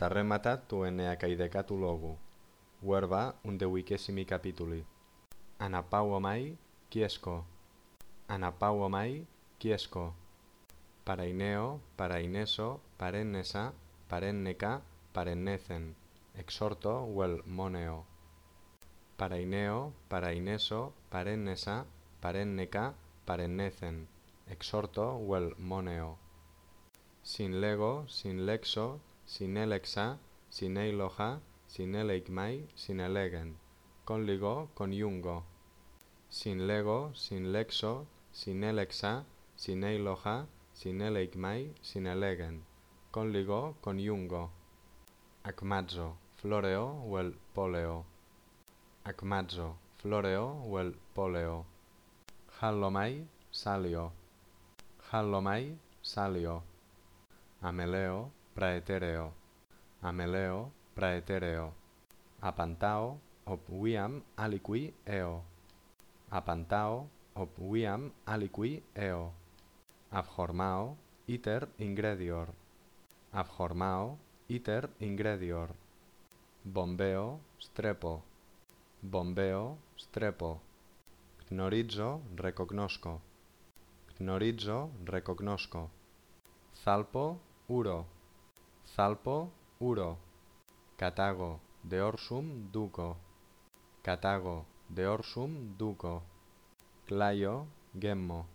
Tarrematat tu eneacaidecatu logu. Huerva undeuicesimi capituli. Anapauomai quiesco. Anapauomai quiesco. Paraineo, paraineso, parennesa, parenneca, parennecen. Exhorto huel moneo. Paraineo, paraineso, parennesa, parenneca, parennecen. Exhorto huel moneo. Sin lego, sin lexo, sin eleigmai, sin elegen. Con ligo, con yungo. Sin lego, sin lexo, sin elexa, sin eiloja, sin eleigmai, sin elegen. Con ligo, con yungo. Acmazzo, floreo huel poleo. Acmazzo, floreo huel poleo. Hallomai, salio. Hallomai, salio. Ameleo, praetereo, Ameleo praetereo, Apantao ob viam aliqui eo, Apantao ob viam aliqui eo, Abhormao iter ingredior, Abhormao iter ingredior, Bombeo strepo, Bombeo strepo, gnorizo recognosco, gnorizo recognosco, Zalpo uro, Zalpo, uro. Catago, deorsum duco. Catago, deorsum duco. Claio, gemmo.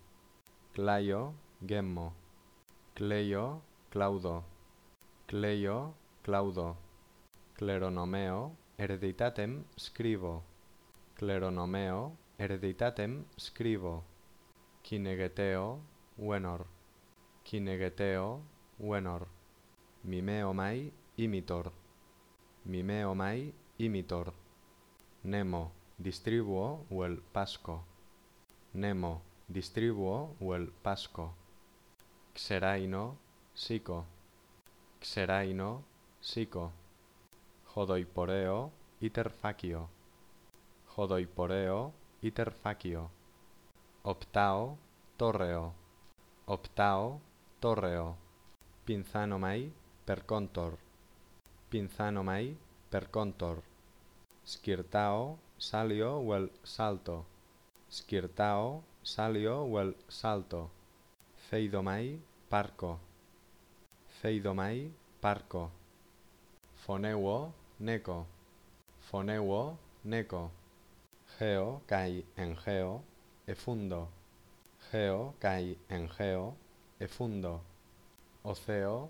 Claio, gemmo. Cleio, claudo. Cleio, claudo. Cleronomeo, hereditatem scrivo. Cleronomeo, hereditatem scrivo. Kinegeteo, venor. Kinegeteo, venor. Mimeo mai, imitor. Mimeo mai, imitor. Nemo, distribuo uel pasco. Nemo, distribuo uel pasco. Xeraino, sico. Xeraino, sico. Jodoiporeo, iter facio. Jodoiporeo, iter facio. Optao, torreo. Optao, torreo. Pinzano mai, per contor. Pinzano mai, per contor. Skirtao, salio uel salto. Skirtao, salio uel salto. Feidomai, parco. Feidomai, parco. Foneuo, neco. Foneuo, neco. Geo, kai en geo, efundo. Geo, kai en geo, efundo. Oceo,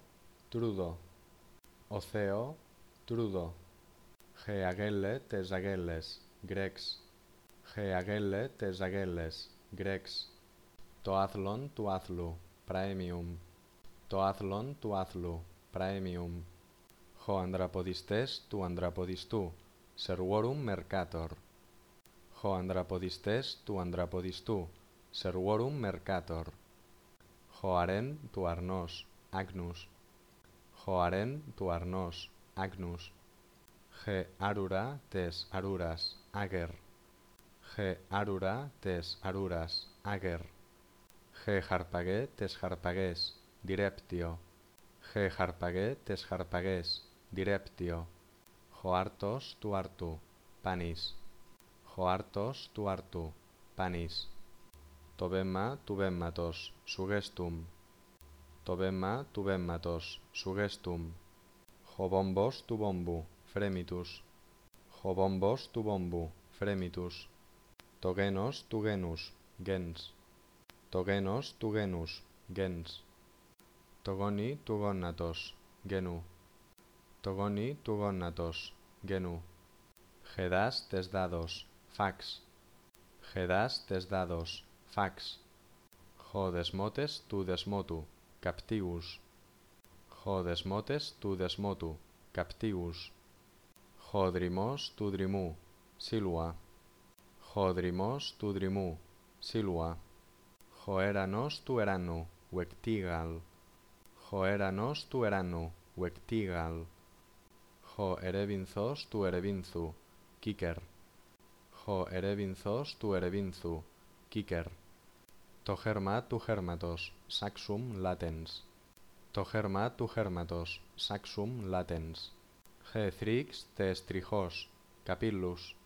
τρούδο. Ο Θεό, τρούδο. Χεαγέλε τες αγέλες, γκρέξ. Χεαγέλε τες αγέλες, γκρέξ. Το άθλον του άθλου, πραέμιουμ. Το άθλον του άθλου, πραέμιουμ. Χο ανδραποδιστές του ανδραποδιστού, σερουόρουμ μερκάτορ. Χο ανδραποδιστές του ανδραποδιστού, σερουόρουμ μερκάτορ. Χοαρέν του αρνός, άγνους. Hoaren tu arnos, agnus. Ge arura tes aruras, ager. Ge arura tes aruras, ager. Ge harpague tes harpagues, direptio. Ge harpague tes harpagues, direptio. Hoartos tu artu, panis. Hoartos tu artu, panis. Tobemma tubemmatos, sugestum. Το βέμμα του βέμματος, σουγέστουμ. Χοβόμπος του βόμπου, φρέμιτους. Χοβόμπος του βόμπου, φρέμιτους. Το γένος του γένους, γένς, Το γένος του γένους, γένς, Το γόνι του γόνατος, γενού. Το γόνι του γόνατος, γενού. Χεδάς τες δάδος, φάξ. Χεδάς τες δάδος, fax. Χοδεσμότες του δεσμότου καπτίους. Χοδεσμότες του δεσμότου, καπτίους. Χοδρυμός του δρυμού, σύλουα. Χοδρυμός του δρυμού, σύλουα. Χοέρανος του ερανού, ουεκτίγαλ. Χοέρανος του ερανού, ουεκτίγαλ. Χοερεβινθός του ερεβίνθου, κίκερ. Χοερεβινθός του ερεβίνθου, κίκερ. Το χέρμα του χέρματος, saxum latens. Το χέρμα του χέρματος, saxum latens. Χεθρίξ τεστριχός, καπύλους.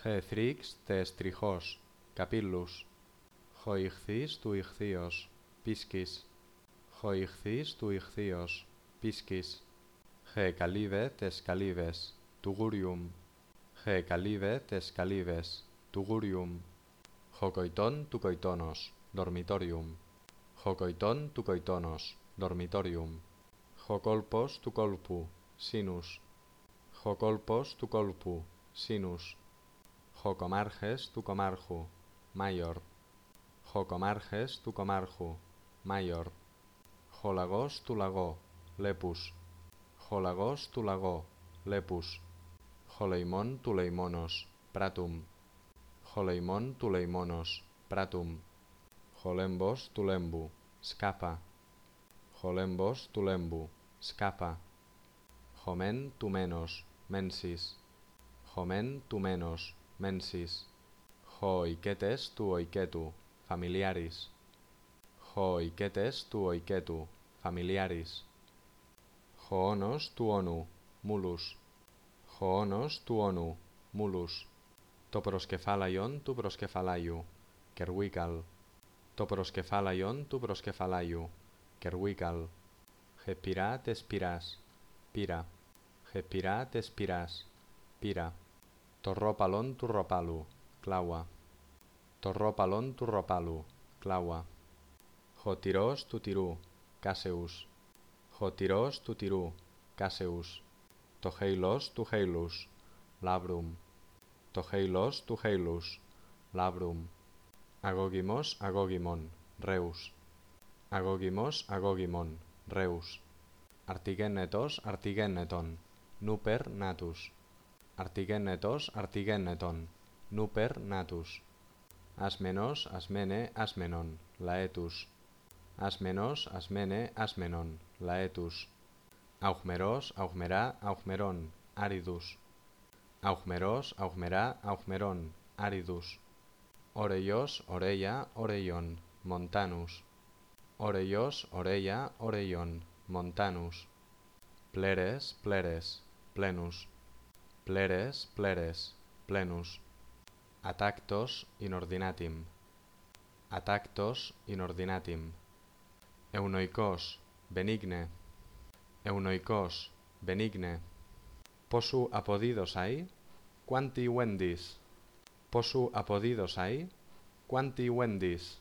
Χεθρίξ τεστριχός, καπύλους. Χοηχθείς του ηχθείος, πίσκης. Χοηχθείς του ηχθείος, πίσκης. Χεκαλίδε τες καλύβες, του γούριουμ. Χεκαλίδε τες καλύβες, του γούριουμ. Χοκοϊτών του κοιτόνος dormitorium. Jocoiton tu coitonos, dormitorium. Jocolpos tu colpu, sinus. Jocolpos tu colpu, sinus. Jocomarges tu comarju, mayor. Jocomarges tu comarju, mayor. Jolagos tu lago, lepus. Jolagos tu lago, lepus. Joleimon tu leimonos, pratum. χολέμπος του λέμπου, σκάπα. Χολέμπος του λέμπου, σκάπα. Χωμέν του μένος, μένσις. Χωμέν του μένος, μένσις. Χοϊκέτες του οικέτου, φαμιλιάρης. Χοϊκέτες του οικέτου, φαμιλιάρης. Χοόνος του όνου, μούλους. Χοόνος του όνου, μούλους. Το προσκεφάλαιον του προσκεφαλάιου, κερουίκαλ το προσκεφάλαιον του προσκεφαλάιου, κερουίκαλ, χεπειρά τες πυράς, πύρα, χεπειρά τες πυράς, πύρα, το ρόπαλον του ροπάλου, κλάουα, το ρόπαλον του ροπάλου, κλάουα, χωτηρός του τυρού, κάσεους, χωτηρός του τυρού, κάσεους, το χέιλος του χέιλους, λάβρουμ, το χέιλος του χέιλους, λάβρουμ. Agogimos agogimon, reus. Agogimos agogimon, reus. Artigenetos artigeneton, nuper natus. Artigenetos artigeneton, nuper natus. Asmenos asmene asmenon, laetus. Asmenos asmene asmenon, laetus. Augmeros augmera augmeron, aridus. Augmeros augmera augmeron, aridus. Orellos oreia oreion, montanus. Orellos oreia oreion, montanus. Pleres pleres, plenus. Pleres pleres, plenus. Atactos inordinatim. Atactos inordinatim. Eunoikos, benigne. Eunoikos, benigne. Posu apodidos hay, quanti vendis. Posu apodidos hay, quanti vendis.